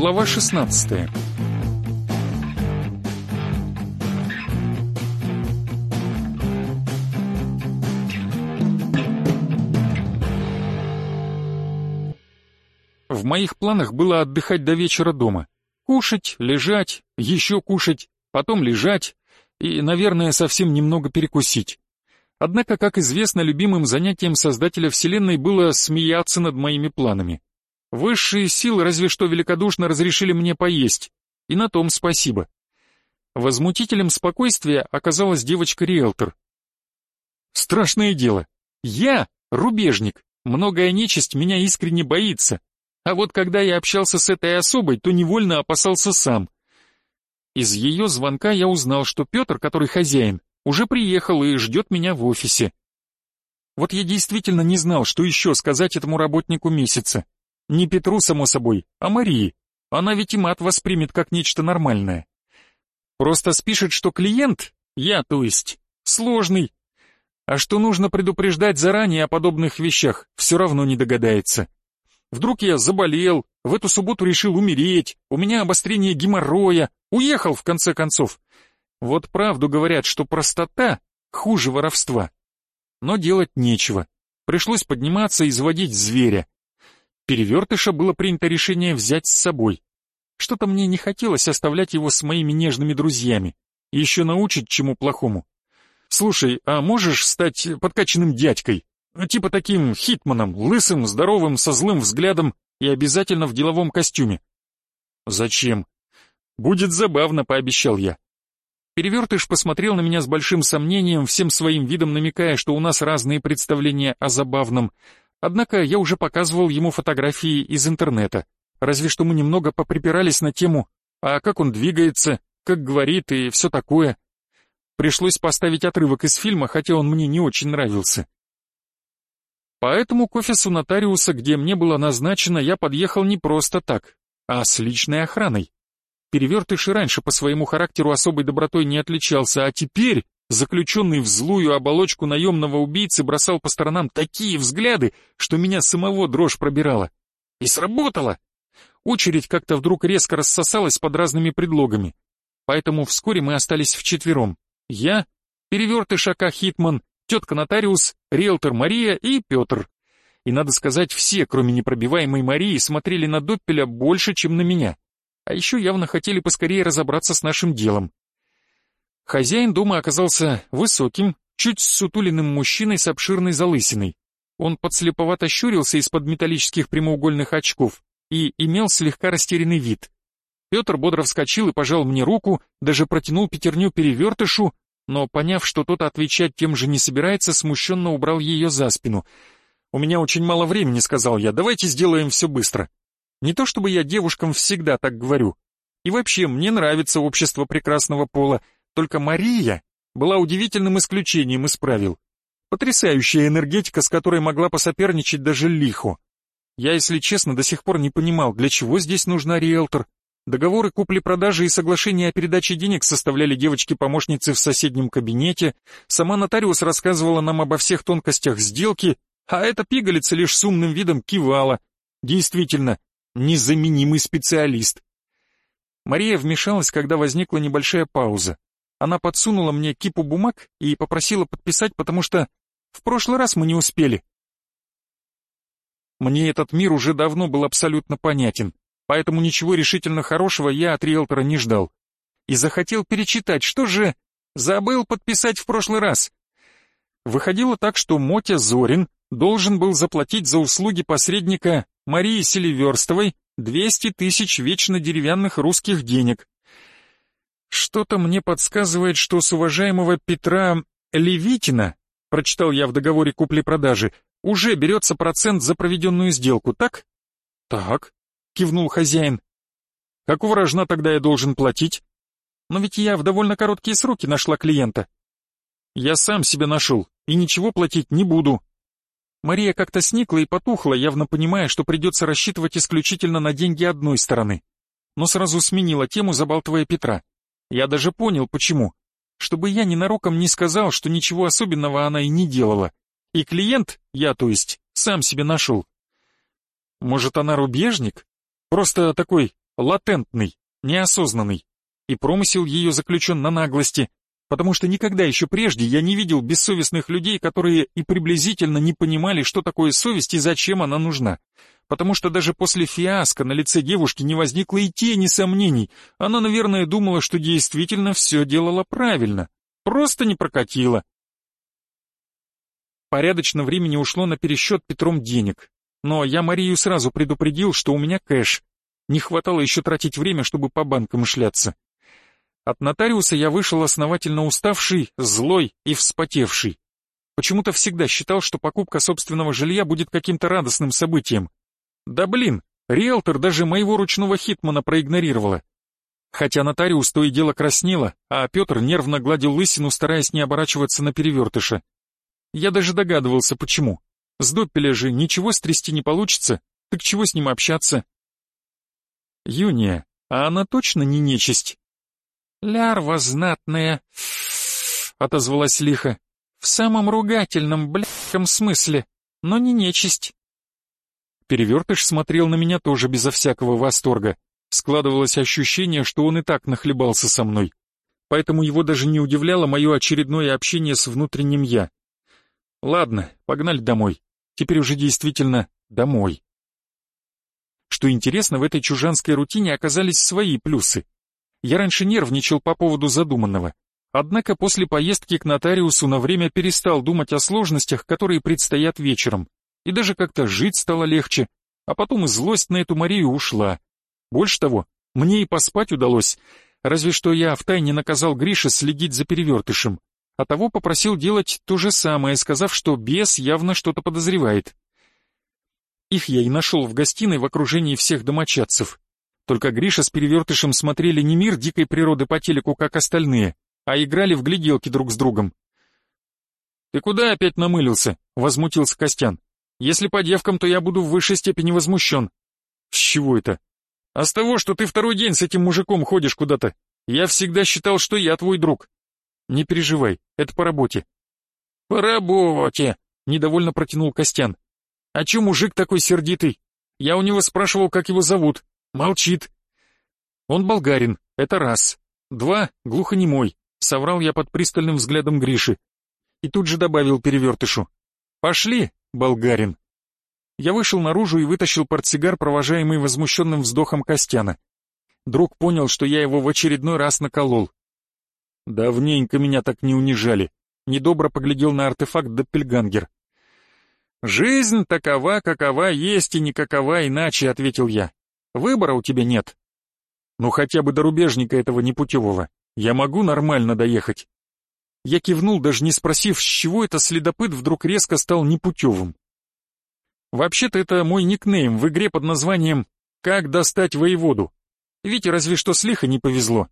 Глава 16 В моих планах было отдыхать до вечера дома. Кушать, лежать, еще кушать, потом лежать и, наверное, совсем немного перекусить. Однако, как известно, любимым занятием создателя Вселенной было смеяться над моими планами. Высшие силы разве что великодушно разрешили мне поесть, и на том спасибо. Возмутителем спокойствия оказалась девочка-риэлтор. Страшное дело. Я — рубежник, многое нечисть меня искренне боится, а вот когда я общался с этой особой, то невольно опасался сам. Из ее звонка я узнал, что Петр, который хозяин, уже приехал и ждет меня в офисе. Вот я действительно не знал, что еще сказать этому работнику месяца. Не Петру, само собой, а Марии. Она ведь и мат воспримет как нечто нормальное. Просто спишет, что клиент, я то есть, сложный. А что нужно предупреждать заранее о подобных вещах, все равно не догадается. Вдруг я заболел, в эту субботу решил умереть, у меня обострение геморроя, уехал в конце концов. Вот правду говорят, что простота хуже воровства. Но делать нечего. Пришлось подниматься и заводить зверя. Перевертыша было принято решение взять с собой. Что-то мне не хотелось оставлять его с моими нежными друзьями. Еще научить чему плохому. Слушай, а можешь стать подкачанным дядькой? Типа таким хитманом, лысым, здоровым, со злым взглядом и обязательно в деловом костюме. Зачем? Будет забавно, пообещал я. Перевертыш посмотрел на меня с большим сомнением, всем своим видом намекая, что у нас разные представления о забавном. Однако я уже показывал ему фотографии из интернета. Разве что мы немного поприпирались на тему, а как он двигается, как говорит и все такое. Пришлось поставить отрывок из фильма, хотя он мне не очень нравился. Поэтому к офису нотариуса, где мне было назначено, я подъехал не просто так, а с личной охраной. Перевертыш и раньше по своему характеру особой добротой не отличался, а теперь, заключенный в злую оболочку наемного убийцы, бросал по сторонам такие взгляды, что меня самого дрожь пробирала. И сработало! Очередь как-то вдруг резко рассосалась под разными предлогами. Поэтому вскоре мы остались вчетвером. Я, Перевертыш Ака Хитман тетка-нотариус, риэлтор Мария и Петр. И надо сказать, все, кроме непробиваемой Марии, смотрели на Доппеля больше, чем на меня. А еще явно хотели поскорее разобраться с нашим делом. Хозяин дома оказался высоким, чуть сутуленным мужчиной с обширной залысиной. Он подслеповато щурился из-под металлических прямоугольных очков и имел слегка растерянный вид. Петр бодро вскочил и пожал мне руку, даже протянул пятерню перевертышу, но, поняв, что тот отвечать тем же не собирается, смущенно убрал ее за спину. «У меня очень мало времени», — сказал я, — «давайте сделаем все быстро». Не то чтобы я девушкам всегда так говорю. И вообще, мне нравится общество прекрасного пола, только Мария была удивительным исключением из правил. Потрясающая энергетика, с которой могла посоперничать даже лихо. Я, если честно, до сих пор не понимал, для чего здесь нужна риэлтор, Договоры купли-продажи и соглашения о передаче денег составляли девочки-помощницы в соседнем кабинете, сама нотариус рассказывала нам обо всех тонкостях сделки, а эта пигалица лишь с умным видом кивала. Действительно, незаменимый специалист. Мария вмешалась, когда возникла небольшая пауза. Она подсунула мне кипу бумаг и попросила подписать, потому что в прошлый раз мы не успели. Мне этот мир уже давно был абсолютно понятен поэтому ничего решительно хорошего я от риэлтора не ждал. И захотел перечитать, что же забыл подписать в прошлый раз. Выходило так, что Мотя Зорин должен был заплатить за услуги посредника Марии Селиверстовой 200 тысяч вечно деревянных русских денег. Что-то мне подсказывает, что с уважаемого Петра Левитина, прочитал я в договоре купли-продажи, уже берется процент за проведенную сделку, так? Так. — кивнул хозяин. «Какого рожна тогда я должен платить? Но ведь я в довольно короткие сроки нашла клиента. Я сам себя нашел и ничего платить не буду». Мария как-то сникла и потухла, явно понимая, что придется рассчитывать исключительно на деньги одной стороны. Но сразу сменила тему, забалтывая Петра. Я даже понял, почему. Чтобы я ненароком не сказал, что ничего особенного она и не делала. И клиент, я то есть, сам себе нашел. Может, она рубежник? Просто такой латентный, неосознанный, и промысел ее заключен на наглости, потому что никогда еще прежде я не видел бессовестных людей, которые и приблизительно не понимали, что такое совесть и зачем она нужна. Потому что даже после фиаско на лице девушки не возникло и тени сомнений. Она, наверное, думала, что действительно все делала правильно. Просто не прокатила. Порядочно времени ушло на пересчет Петром денег. Но я Марию сразу предупредил, что у меня кэш. Не хватало еще тратить время, чтобы по банкам шляться. От нотариуса я вышел основательно уставший, злой и вспотевший. Почему-то всегда считал, что покупка собственного жилья будет каким-то радостным событием. Да блин, риэлтор даже моего ручного хитмана проигнорировала. Хотя нотариус то и дело краснела, а Петр нервно гладил лысину, стараясь не оборачиваться на перевертыша. Я даже догадывался, почему. С Доппеля же ничего стрясти не получится, так чего с ним общаться? Юния, а она точно не нечисть? «Лярва знатная», — отозвалась лихо, — «в самом ругательном, блядском смысле, но не нечисть». Перевертыш смотрел на меня тоже безо всякого восторга. Складывалось ощущение, что он и так нахлебался со мной. Поэтому его даже не удивляло мое очередное общение с внутренним «я». Ладно, погнали домой. Теперь уже действительно домой. Что интересно, в этой чужанской рутине оказались свои плюсы. Я раньше нервничал по поводу задуманного. Однако после поездки к нотариусу на время перестал думать о сложностях, которые предстоят вечером. И даже как-то жить стало легче. А потом и злость на эту Марию ушла. Больше того, мне и поспать удалось. Разве что я втайне наказал Грише следить за перевертышем. А того попросил делать то же самое, сказав, что бес явно что-то подозревает. Их я и нашел в гостиной в окружении всех домочадцев. Только Гриша с перевертышем смотрели не мир дикой природы по телеку, как остальные, а играли в гляделки друг с другом. «Ты куда опять намылился?» — возмутился Костян. «Если по девкам, то я буду в высшей степени возмущен». «С чего это?» «А с того, что ты второй день с этим мужиком ходишь куда-то. Я всегда считал, что я твой друг». «Не переживай, это по работе». «По работе», — недовольно протянул Костян. «А чё мужик такой сердитый? Я у него спрашивал, как его зовут. Молчит. Он болгарин, это раз. Два, глухонемой, соврал я под пристальным взглядом Гриши. И тут же добавил перевертышу. Пошли, болгарин. Я вышел наружу и вытащил портсигар, провожаемый возмущенным вздохом Костяна. Друг понял, что я его в очередной раз наколол. Давненько меня так не унижали. Недобро поглядел на артефакт Доппельгангер. «Жизнь такова, какова есть и никакова иначе», — ответил я. Выбора у тебя нет. Ну хотя бы до рубежника этого непутевого. Я могу нормально доехать. Я кивнул, даже не спросив, с чего это следопыт вдруг резко стал непутевым. Вообще-то это мой никнейм в игре под названием «Как достать воеводу». Вите разве что с лихо не повезло.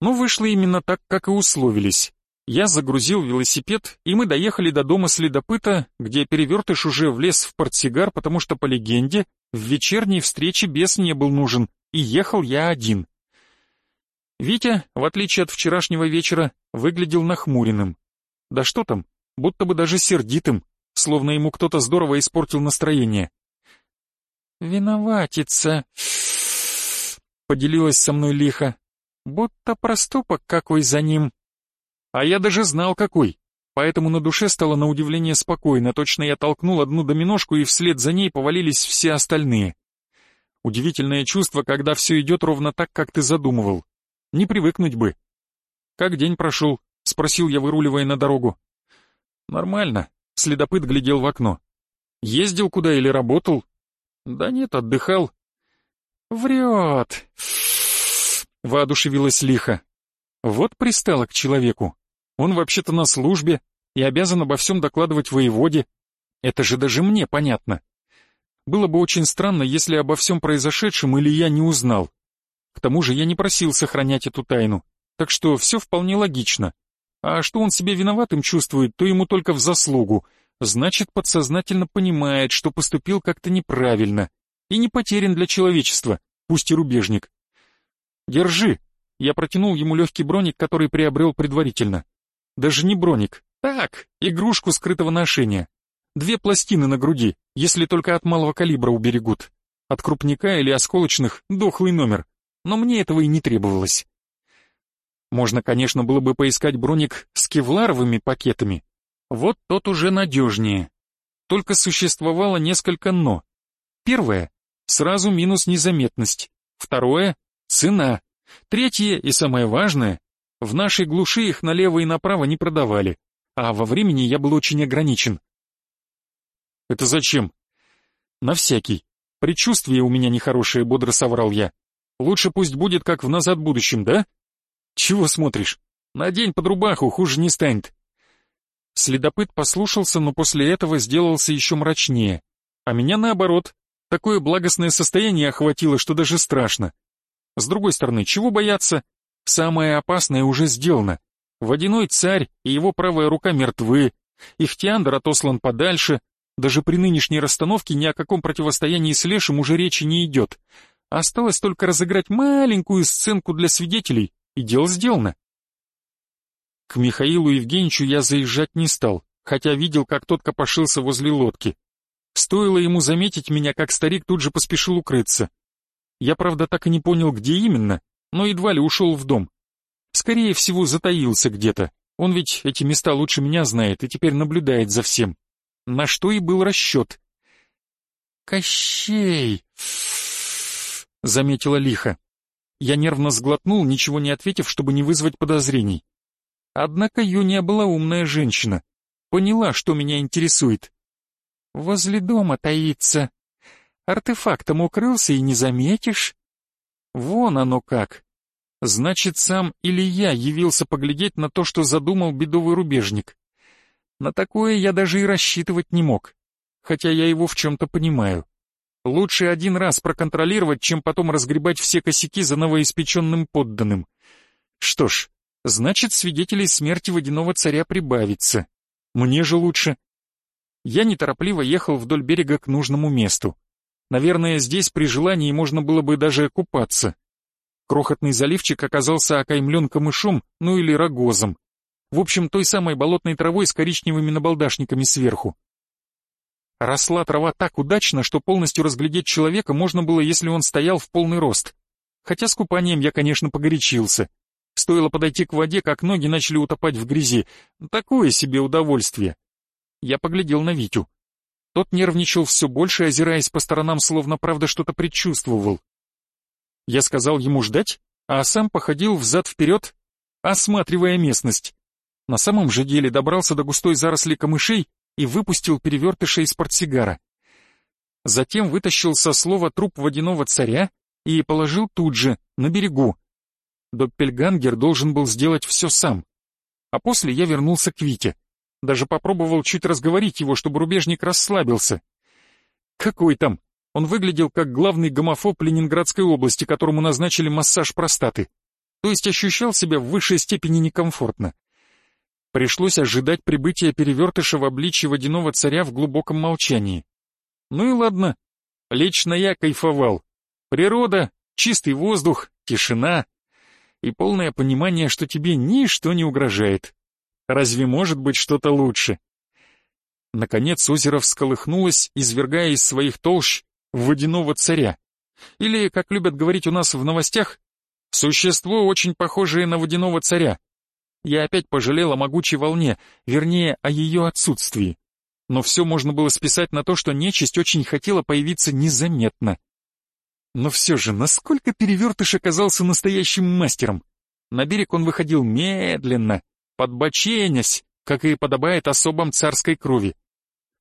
Но вышло именно так, как и условились. Я загрузил велосипед, и мы доехали до дома следопыта, где перевертыш уже влез в портсигар, потому что, по легенде, в вечерней встрече бес не был нужен, и ехал я один. Витя, в отличие от вчерашнего вечера, выглядел нахмуренным. Да что там, будто бы даже сердитым, словно ему кто-то здорово испортил настроение. «Виноватица», — поделилась со мной лихо, будто проступок какой за ним. А я даже знал какой поэтому на душе стало на удивление спокойно, точно я толкнул одну доминошку, и вслед за ней повалились все остальные. Удивительное чувство, когда все идет ровно так, как ты задумывал. Не привыкнуть бы. «Как день прошел?» — спросил я, выруливая на дорогу. «Нормально», — следопыт глядел в окно. «Ездил куда или работал?» «Да нет, отдыхал». «Врет!» — воодушевилась лихо. «Вот пристало к человеку. Он вообще-то на службе, и обязан обо всем докладывать воеводе. Это же даже мне понятно. Было бы очень странно, если обо всем произошедшем или я не узнал. К тому же я не просил сохранять эту тайну, так что все вполне логично. А что он себе виноватым чувствует, то ему только в заслугу. Значит, подсознательно понимает, что поступил как-то неправильно и не потерян для человечества, пусть и рубежник. «Держи!» Я протянул ему легкий броник, который приобрел предварительно. Даже не броник, так, игрушку скрытого ношения. Две пластины на груди, если только от малого калибра уберегут. от крупника или осколочных дохлый номер, но мне этого и не требовалось. Можно, конечно, было бы поискать броник с кевларовыми пакетами. Вот тот уже надежнее. Только существовало несколько «но». Первое — сразу минус незаметность. Второе — цена. Третье и самое важное — в нашей глуши их налево и направо не продавали, а во времени я был очень ограничен. «Это зачем?» «На всякий. Предчувствие у меня нехорошее», — бодро соврал я. «Лучше пусть будет, как в «Назад будущем», да?» «Чего смотришь? Надень под рубаху, хуже не станет». Следопыт послушался, но после этого сделался еще мрачнее. А меня наоборот. Такое благостное состояние охватило, что даже страшно. С другой стороны, чего бояться? Самое опасное уже сделано. Водяной царь и его правая рука мертвы. Ихтиандр отослан подальше. Даже при нынешней расстановке ни о каком противостоянии с Лешим уже речи не идет. Осталось только разыграть маленькую сценку для свидетелей, и дело сделано. К Михаилу Евгеньевичу я заезжать не стал, хотя видел, как тот копошился возле лодки. Стоило ему заметить меня, как старик тут же поспешил укрыться. Я, правда, так и не понял, где именно, но едва ли ушел в дом. Скорее всего, затаился где-то. Он ведь эти места лучше меня знает и теперь наблюдает за всем. На что и был расчет. «Кощей!» — заметила лихо. Я нервно сглотнул, ничего не ответив, чтобы не вызвать подозрений. Однако Юния была умная женщина. Поняла, что меня интересует. «Возле дома таится. Артефактом укрылся и не заметишь. Вон оно как. Значит, сам или я явился поглядеть на то, что задумал бедовый рубежник. На такое я даже и рассчитывать не мог, хотя я его в чем-то понимаю. Лучше один раз проконтролировать, чем потом разгребать все косяки за новоиспеченным подданным. Что ж, значит, свидетелей смерти водяного царя прибавится. Мне же лучше. Я неторопливо ехал вдоль берега к нужному месту. Наверное, здесь при желании можно было бы даже купаться. Крохотный заливчик оказался окаймлен камышом, ну или рогозом. В общем, той самой болотной травой с коричневыми набалдашниками сверху. Росла трава так удачно, что полностью разглядеть человека можно было, если он стоял в полный рост. Хотя с купанием я, конечно, погорячился. Стоило подойти к воде, как ноги начали утопать в грязи. Такое себе удовольствие. Я поглядел на Витю. Тот нервничал все больше, озираясь по сторонам, словно правда что-то предчувствовал. Я сказал ему ждать, а сам походил взад-вперед, осматривая местность. На самом же деле добрался до густой заросли камышей и выпустил перевертыша из портсигара. Затем вытащил со слова труп водяного царя и положил тут же, на берегу. Доппельгангер должен был сделать все сам. А после я вернулся к Вите. Даже попробовал чуть разговорить его, чтобы рубежник расслабился. Какой там? Он выглядел как главный гомофоб Ленинградской области, которому назначили массаж простаты. То есть ощущал себя в высшей степени некомфортно. Пришлось ожидать прибытия перевертыша в обличье водяного царя в глубоком молчании. Ну и ладно. Лично я кайфовал. Природа, чистый воздух, тишина и полное понимание, что тебе ничто не угрожает. Разве может быть что-то лучше? Наконец озеро всколыхнулось, извергая из своих толщ водяного царя. Или, как любят говорить у нас в новостях, существо, очень похожее на водяного царя, я опять пожалел о могучей волне, вернее, о ее отсутствии. Но все можно было списать на то, что нечисть очень хотела появиться незаметно. Но все же, насколько перевертыш оказался настоящим мастером? На берег он выходил медленно, подбоченясь, как и подобает особам царской крови.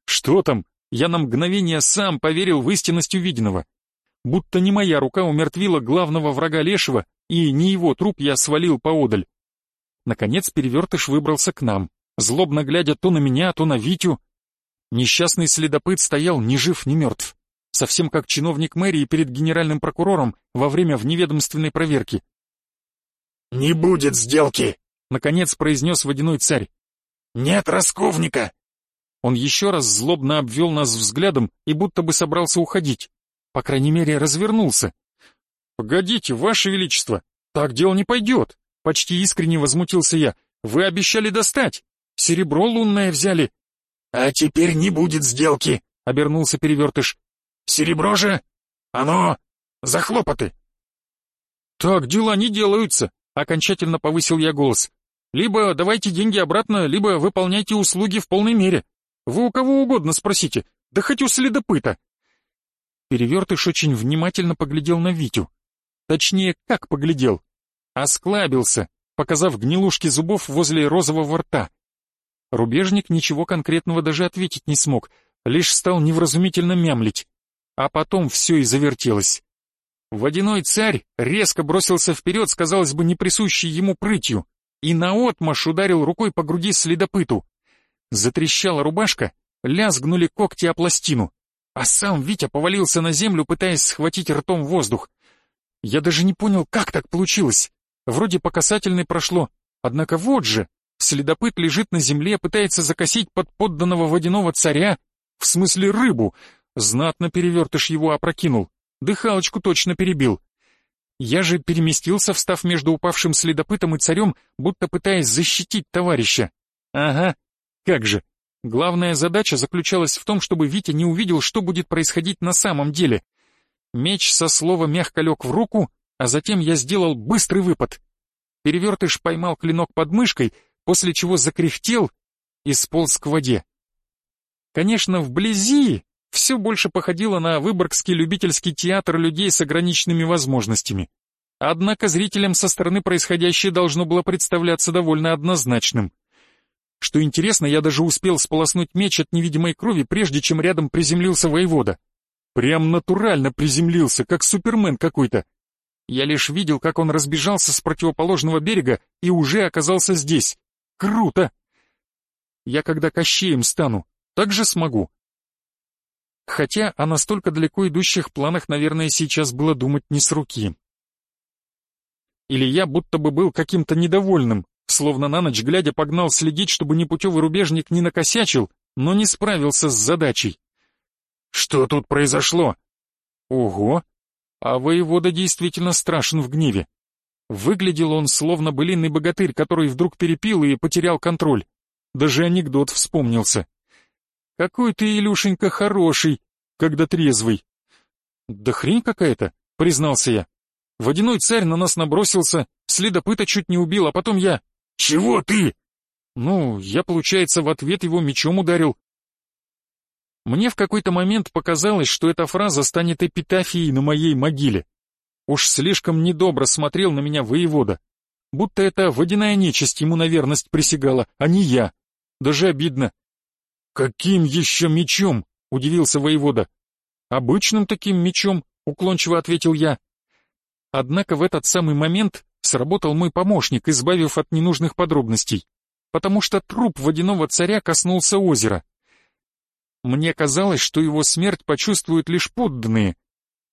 Что там? Я на мгновение сам поверил в истинность увиденного. Будто не моя рука умертвила главного врага Лешего, и не его труп я свалил поодаль. Наконец перевертыш выбрался к нам, злобно глядя то на меня, то на Витю. Несчастный следопыт стоял ни жив, ни мертв, совсем как чиновник мэрии перед генеральным прокурором во время вневедомственной проверки. «Не будет сделки!» — наконец произнес водяной царь. «Нет расковника!» Он еще раз злобно обвел нас взглядом и будто бы собрался уходить. По крайней мере, развернулся. «Погодите, ваше величество, так дело не пойдет!» Почти искренне возмутился я. «Вы обещали достать! Серебро лунное взяли!» «А теперь не будет сделки!» — обернулся перевертыш. «Серебро же ну, за хлопоты!» «Так дела не делаются», — окончательно повысил я голос. «Либо давайте деньги обратно, либо выполняйте услуги в полной мере. Вы у кого угодно спросите, да хоть у следопыта». Перевертыш очень внимательно поглядел на Витю. Точнее, как поглядел. Осклабился, показав гнилушки зубов возле розового рта. Рубежник ничего конкретного даже ответить не смог, лишь стал невразумительно мямлить. А потом все и завертелось. Водяной царь резко бросился вперед казалось бы, неприсущей ему прытью, и наотмашь ударил рукой по груди следопыту. Затрещала рубашка, лязгнули когти о пластину, а сам Витя повалился на землю, пытаясь схватить ртом воздух. Я даже не понял, как так получилось. Вроде по касательной прошло, однако вот же, следопыт лежит на земле, пытается закосить под подданного водяного царя, в смысле рыбу, знатно перевертыш его опрокинул, дыхалочку точно перебил. Я же переместился, встав между упавшим следопытом и царем, будто пытаясь защитить товарища. Ага, как же. Главная задача заключалась в том, чтобы Витя не увидел, что будет происходить на самом деле. Меч со слова мягко лег в руку, а затем я сделал быстрый выпад. Перевертыш поймал клинок под мышкой, после чего закряхтел и сполз к воде. Конечно, вблизи все больше походило на выборгский любительский театр людей с ограниченными возможностями. Однако зрителям со стороны происходящее должно было представляться довольно однозначным. Что интересно, я даже успел сполоснуть меч от невидимой крови, прежде чем рядом приземлился воевода. Прям натурально приземлился, как супермен какой-то. Я лишь видел, как он разбежался с противоположного берега и уже оказался здесь. Круто! Я когда кощеем стану, так же смогу. Хотя о настолько далеко идущих планах, наверное, сейчас было думать не с руки. Или я будто бы был каким-то недовольным, словно на ночь глядя погнал следить, чтобы непутевый рубежник не накосячил, но не справился с задачей. «Что тут произошло?» «Ого! А воевода действительно страшен в гневе. Выглядел он словно былинный богатырь, который вдруг перепил и потерял контроль. Даже анекдот вспомнился. Какой ты, Илюшенька, хороший, когда трезвый. Да хрень какая-то, признался я. Водяной царь на нас набросился, следопыта чуть не убил, а потом я... Чего ты? Ну, я, получается, в ответ его мечом ударил. Мне в какой-то момент показалось, что эта фраза станет эпитафией на моей могиле. Уж слишком недобро смотрел на меня воевода. Будто это водяная нечисть ему на верность присягала, а не я. Даже обидно. «Каким еще мечом?» — удивился воевода. «Обычным таким мечом», — уклончиво ответил я. Однако в этот самый момент сработал мой помощник, избавив от ненужных подробностей, потому что труп водяного царя коснулся озера. Мне казалось, что его смерть почувствуют лишь подданные.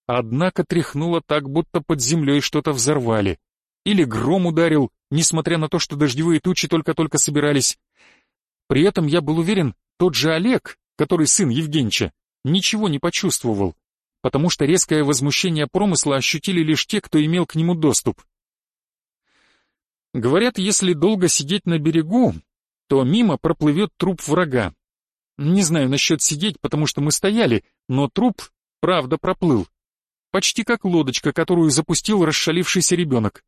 Однако тряхнуло так, будто под землей что-то взорвали. Или гром ударил, несмотря на то, что дождевые тучи только-только собирались. При этом я был уверен, тот же Олег, который сын Евгеньевича, ничего не почувствовал, потому что резкое возмущение промысла ощутили лишь те, кто имел к нему доступ. Говорят, если долго сидеть на берегу, то мимо проплывет труп врага. Не знаю насчет сидеть, потому что мы стояли, но труп, правда, проплыл. Почти как лодочка, которую запустил расшалившийся ребенок.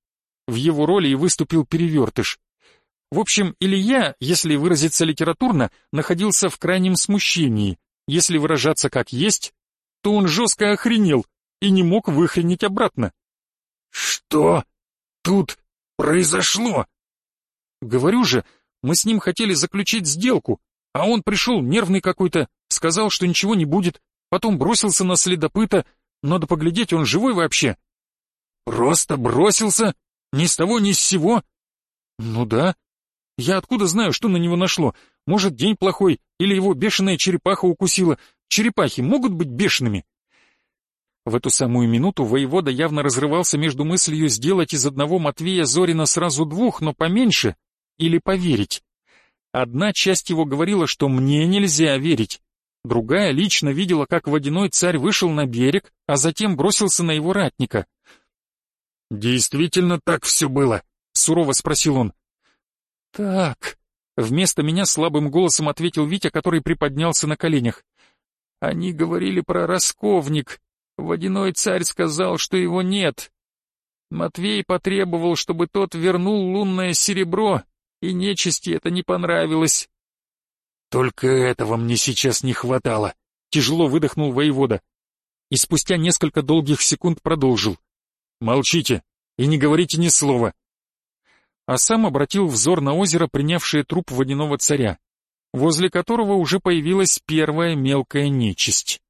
В его роли и выступил перевертыш. В общем, Илья, если выразиться литературно, находился в крайнем смущении. Если выражаться как есть, то он жестко охренел и не мог выхренить обратно. «Что тут произошло?» «Говорю же, мы с ним хотели заключить сделку, а он пришел нервный какой-то, сказал, что ничего не будет, потом бросился на следопыта, надо поглядеть, он живой вообще». «Просто бросился? Ни с того, ни с сего?» «Ну да, я откуда знаю, что на него нашло? Может, день плохой, или его бешеная черепаха укусила. Черепахи могут быть бешеными?» В эту самую минуту воевода явно разрывался между мыслью сделать из одного Матвея Зорина сразу двух, но поменьше, или поверить. Одна часть его говорила, что мне нельзя верить. Другая лично видела, как водяной царь вышел на берег, а затем бросился на его ратника. «Действительно так все было?» — сурово спросил он. «Так...» — вместо меня слабым голосом ответил Витя, который приподнялся на коленях. «Они говорили про расковник. Водяной царь сказал, что его нет. Матвей потребовал, чтобы тот вернул лунное серебро, и нечисти это не понравилось. Только этого мне сейчас не хватало. Тяжело выдохнул воевода. И спустя несколько долгих секунд продолжил. Молчите и не говорите ни слова. А сам обратил взор на озеро, принявшее труп водяного царя, возле которого уже появилась первая мелкая нечисть.